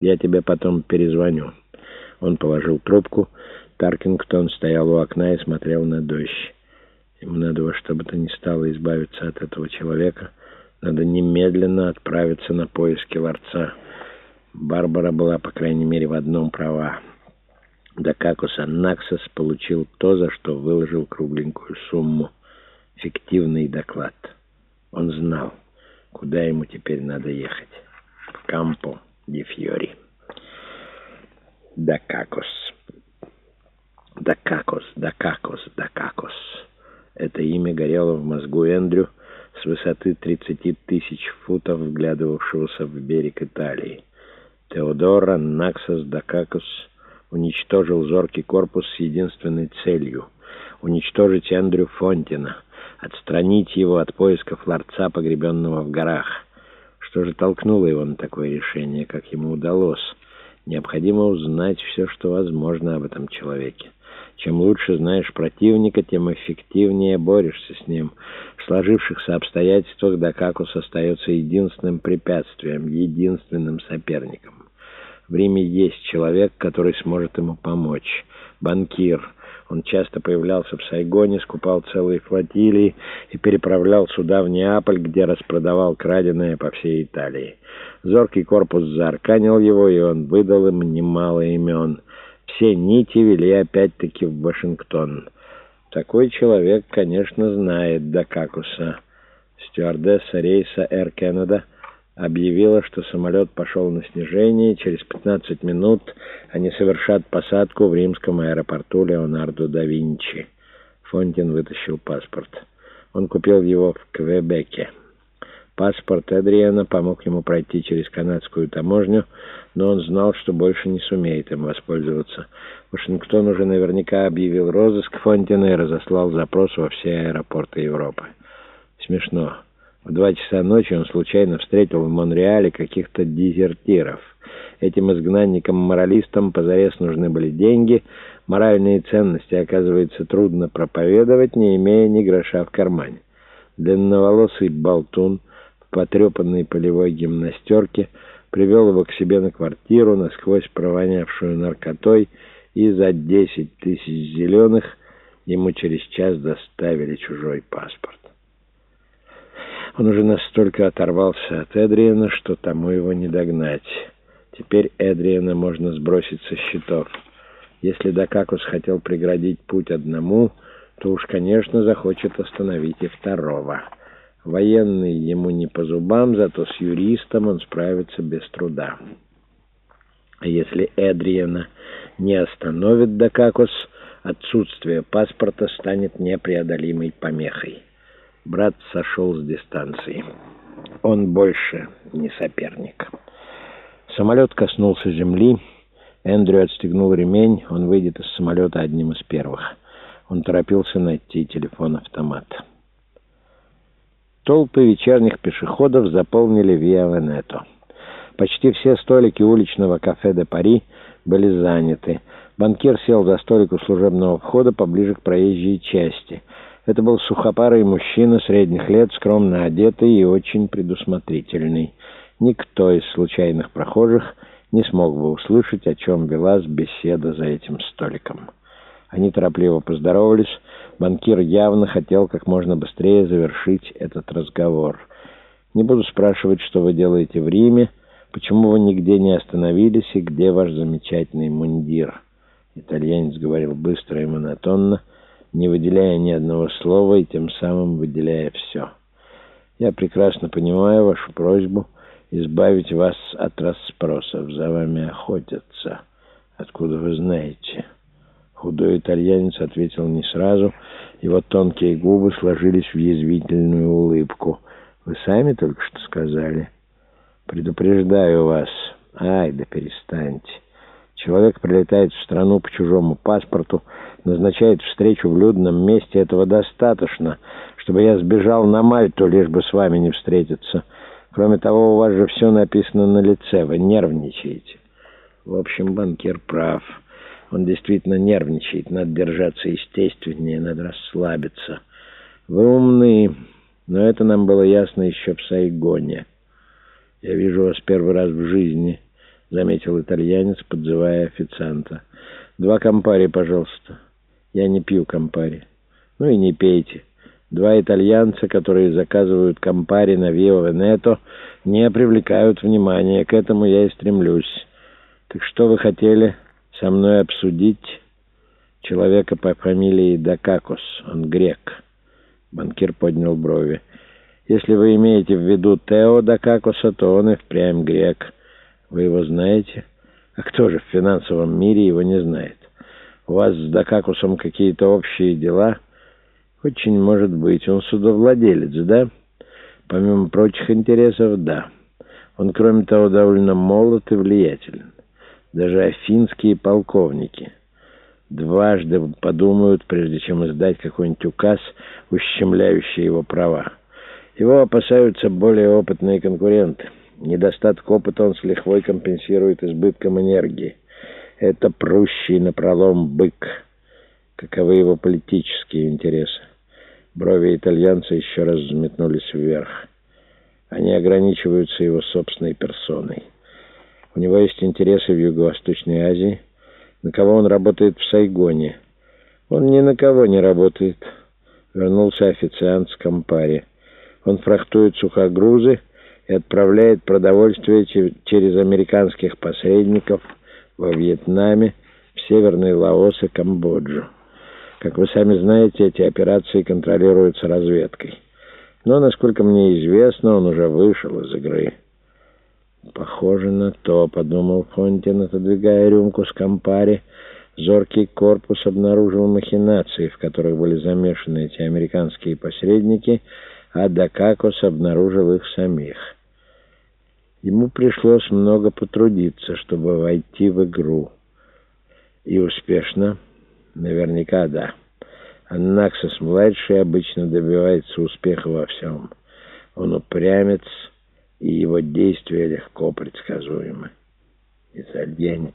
Я тебе потом перезвоню». Он положил трубку. Таркингтон стоял у окна и смотрел на дождь. Ему надо во что бы то ни стало избавиться от этого человека. Надо немедленно отправиться на поиски ларца. Барбара была, по крайней мере, в одном права. Дакакус Аннаксос получил то, за что выложил кругленькую сумму. Фиктивный доклад. Он знал, куда ему теперь надо ехать. В Кампо ди Фьори. Дакакос. Дакакос, Дакакос, Дакакос. Это имя горело в мозгу Эндрю с высоты 30 тысяч футов, вглядывавшегося в берег Италии. Теодор Анаксас Дакакос уничтожил зоркий корпус с единственной целью — уничтожить Эндрю Фонтина, отстранить его от поисков ларца, погребенного в горах. Что же толкнуло его на такое решение, как ему удалось? Необходимо узнать все, что возможно об этом человеке. Чем лучше знаешь противника, тем эффективнее борешься с ним. В сложившихся обстоятельствах Дакакус остается единственным препятствием, единственным соперником. В Риме есть человек, который сможет ему помочь. Банкир. Он часто появлялся в Сайгоне, скупал целые флотилии и переправлял суда в Неаполь, где распродавал краденое по всей Италии. Зоркий корпус заарканил его, и он выдал им немало имен. Все нити вели опять-таки в Вашингтон. Такой человек, конечно, знает Дакакуса. Стюардесса рейса Air Canada объявила, что самолет пошел на снижение, и через 15 минут они совершат посадку в римском аэропорту Леонардо да Винчи. Фонтин вытащил паспорт. Он купил его в Квебеке. Паспорт Эдриана помог ему пройти через канадскую таможню, но он знал, что больше не сумеет им воспользоваться. Вашингтон уже наверняка объявил розыск Фонтина и разослал запрос во все аэропорты Европы. Смешно. В два часа ночи он случайно встретил в Монреале каких-то дезертиров. Этим изгнанникам-моралистам позарез нужны были деньги. Моральные ценности, оказывается, трудно проповедовать, не имея ни гроша в кармане. Длинноволосый болтун в потрепанной полевой гимнастерке привел его к себе на квартиру, насквозь провонявшую наркотой, и за десять тысяч зеленых ему через час доставили чужой паспорт. Он уже настолько оторвался от Эдриана, что тому его не догнать. Теперь Эдриана можно сбросить со счетов. Если Дакакус хотел преградить путь одному, то уж, конечно, захочет остановить и второго. Военный ему не по зубам, зато с юристом он справится без труда. А если Эдриана не остановит Дакакус, отсутствие паспорта станет непреодолимой помехой. Брат сошел с дистанции. Он больше не соперник. Самолет коснулся земли. Эндрю отстегнул ремень. Он выйдет из самолета одним из первых. Он торопился найти телефон-автомат. Толпы вечерних пешеходов заполнили Виа Венето. Почти все столики уличного кафе де Пари были заняты. Банкир сел за столик у служебного входа поближе к проезжей части — это был сухопарый мужчина средних лет, скромно одетый и очень предусмотрительный. Никто из случайных прохожих не смог бы услышать, о чем велась беседа за этим столиком. Они торопливо поздоровались. Банкир явно хотел как можно быстрее завершить этот разговор. «Не буду спрашивать, что вы делаете в Риме, почему вы нигде не остановились и где ваш замечательный мундир?» Итальянец говорил быстро и монотонно, не выделяя ни одного слова и тем самым выделяя все. Я прекрасно понимаю вашу просьбу избавить вас от расспросов. За вами охотятся. Откуда вы знаете?» Худой итальянец ответил не сразу. Его тонкие губы сложились в язвительную улыбку. «Вы сами только что сказали?» «Предупреждаю вас. Ай, да перестаньте. Человек прилетает в страну по чужому паспорту, назначает встречу в людном месте. Этого достаточно, чтобы я сбежал на Мальту, лишь бы с вами не встретиться. Кроме того, у вас же все написано на лице, вы нервничаете. В общем, банкир прав. Он действительно нервничает. Надо держаться естественнее, надо расслабиться. Вы умны, но это нам было ясно еще в Сайгоне. Я вижу вас первый раз в жизни. — заметил итальянец, подзывая официанта. «Два компари, пожалуйста. Я не пью компари. Ну и не пейте. Два итальянца, которые заказывают компари на Вио Венето, не привлекают внимания. К этому я и стремлюсь. Так что вы хотели со мной обсудить?» «Человека по фамилии Дакакос. Он грек». Банкир поднял брови. «Если вы имеете в виду Тео Дакакоса, то он и впрямь грек». Вы его знаете? А кто же в финансовом мире его не знает? У вас с Дакакусом какие-то общие дела? Очень может быть. Он судовладелец, да? Помимо прочих интересов, да. Он, кроме того, довольно молод и влиятелен. Даже афинские полковники дважды подумают, прежде чем издать какой-нибудь указ, ущемляющий его права. Его опасаются более опытные конкуренты. Недостаток опыта он с лихвой компенсирует избытком энергии. Это прущий напролом бык. Каковы его политические интересы? Брови итальянца еще раз взметнулись вверх. Они ограничиваются его собственной персоной. У него есть интересы в Юго-Восточной Азии. На кого он работает в Сайгоне? Он ни на кого не работает. Вернулся официант с Кампари. Он фрахтует сухогрузы и отправляет продовольствие через американских посредников во Вьетнаме, в Северный Лаос и Камбоджу. Как вы сами знаете, эти операции контролируются разведкой. Но, насколько мне известно, он уже вышел из игры. «Похоже на то», — подумал Фонтин, отодвигая рюмку с компари. Зоркий корпус обнаружил махинации, в которых были замешаны эти американские посредники, а Дакакос обнаружил их самих. Ему пришлось много потрудиться, чтобы войти в игру. И успешно? Наверняка да. Аннаксос-младший обычно добивается успеха во всем. Он упрямец, и его действия легко предсказуемы. Итальянец.